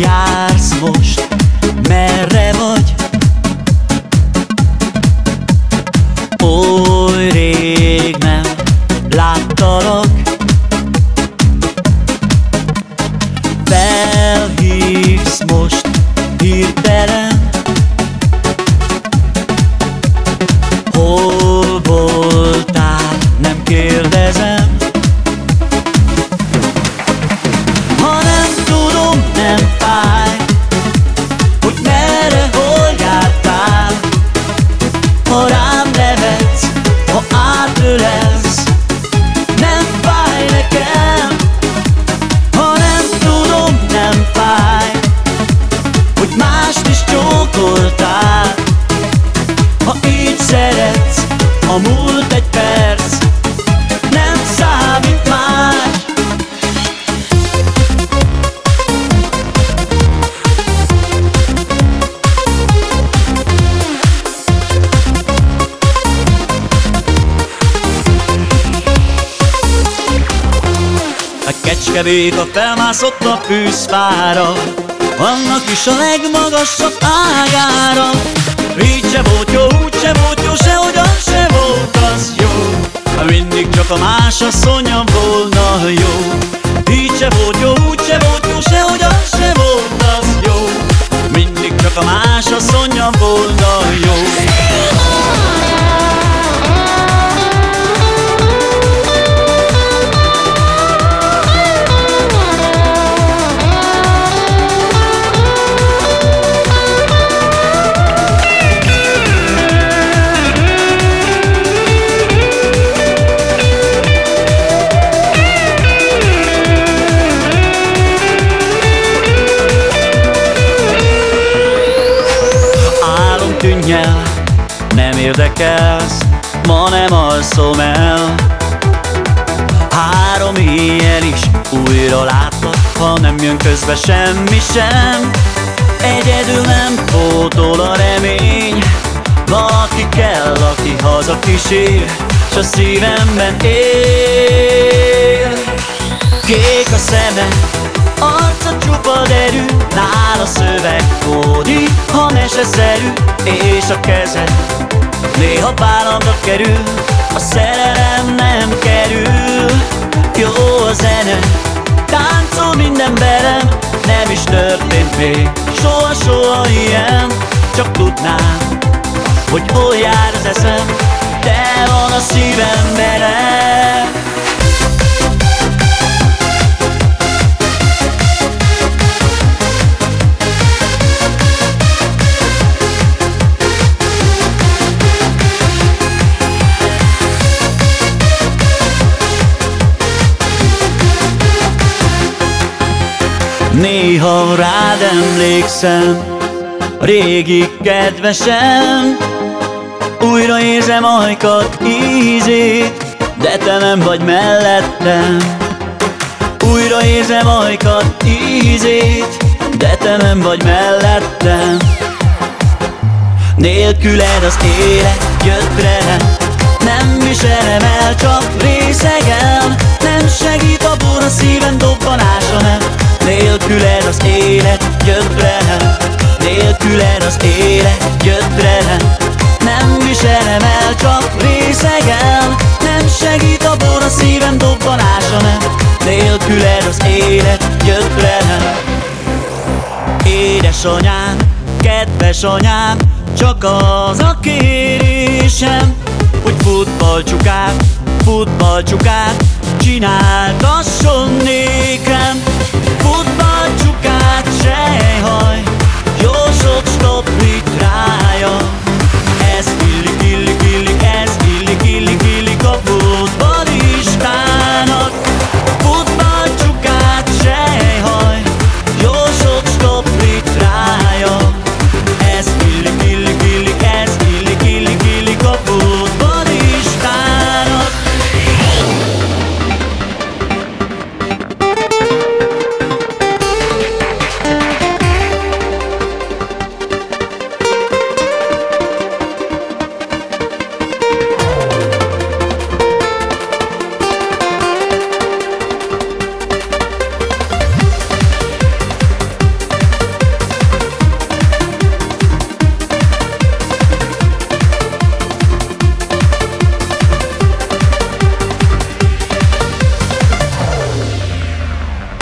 jársz most? Múlt egy perc, nem számít más. A kecskevéka felmászott a fűszfára Annak is a legmagasabb ágára. Így se volt jó, úgy se volt jó, sehogyan se volt az jó. Mindig csak a más asszonya volna jó. Így se volt jó, úgy se volt jó, sehogyan se volt az jó. Mindig csak a más asszonya volna jó Álom tűnj el, nem érdekelsz, ma nem alszom el. Három éjjel is újra látlak, ha nem jön közbe semmi sem. Egyedül nem pótol a remény. Valaki kell, aki haza kísér, s a szívemben él. Kék a szeme, arca csupa derű Nála szöveg kódi, ha meseszerű És a keze. Néha vállamra kerül A szerelem nem kerül. Jó a zene, táncol minden berem Nem is történt még. Soha-soha ilyen Csak tudnám, hogy hol jár az eszem Néha rád emlékszem, régi kedvesem. Újra érzem ajkat ízét, de te nem vagy mellettem. Újra érzem ajkat ízét, de te nem vagy mellettem. Nélküled az élet gyötre Nem viselem el, csak részegem. Nem segít abban a szívem dobbanása nem élet gyötre Nélküled az élet gyötre Nem viselem el, csak részegem. Nem segít abban a szívem dobbanása nem. Nélküled az élet gyötre Édesanyám, kedves anyám, csak az a kérésem, hogy futballcsukát, futballcsukát csináltasson nékem. Futballcsukát, sejhaj, jó sok stoplik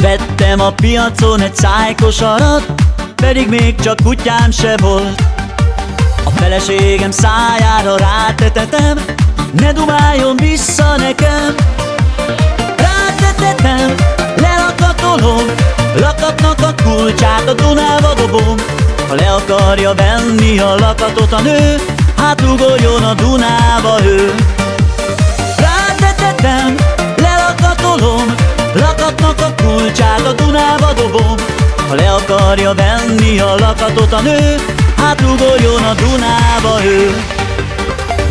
Vettem a piacon egy szájkosarat Pedig még csak kutyám se volt. A feleségem szájára rátetetem Ne dumáljon vissza nekem. Rátetetem, lelakatolom Lakatnak a kulcsát a Dunába dobom. Ha le akarja venni a lakatot a nő Hát ugorjon a Dunába ő. Rátetetem, lelakatolom Lakatnak a kulcsát a Dunába dobom Ha le akarja venni a lakatot a nő Átrugoljon a Dunába ő.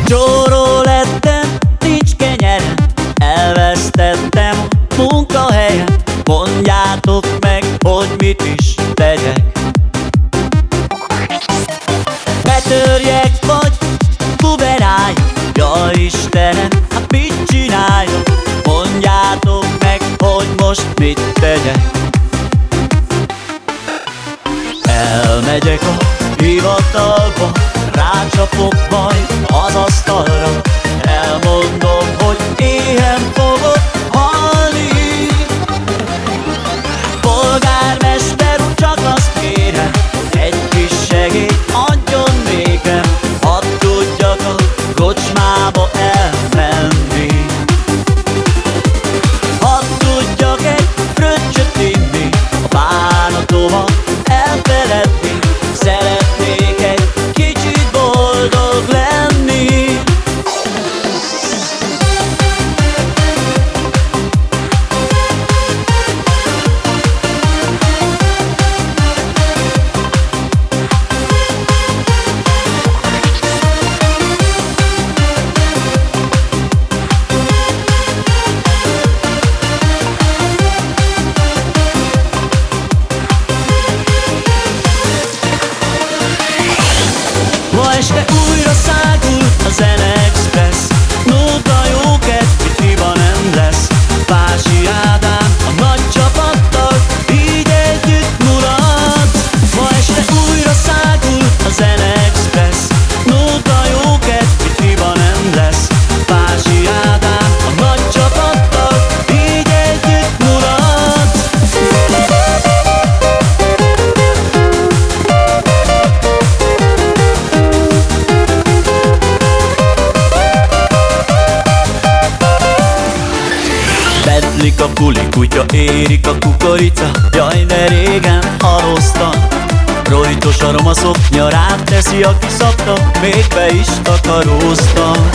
Csóró lettem, nincs kenyerem Elvesztettem munkahelyem Mondjátok meg, hogy mit is tegyek. Betörjek vagy buberáj, ja Istenem. most mit tegyek? Elmegyek a hivatalba, rácsapok majd az asztalra, elmondom, hogy éhen fogok halni. Polgármester úr, csak azt kérem, egy kis segélyt adjon nékem, hadd tudjak a kocsmába el. Érik a kuli kutya, érik a kukorica. Jaj, de régen haroztam Rojtos a romaszok, nyarát teszi, a szabta Még be is takaróztam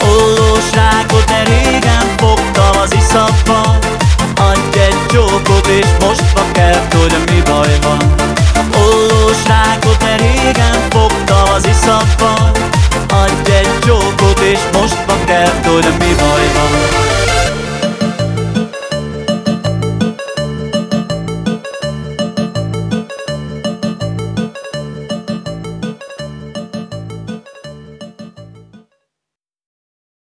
Ollóságot, de régen fogtam az iszapban Adj egy csókot, és most ma kert, hogy mi baj van. Ollóságot, de régen fogtam az iszapban Adj egy csókot, és most ma kert, hogy mi baj van.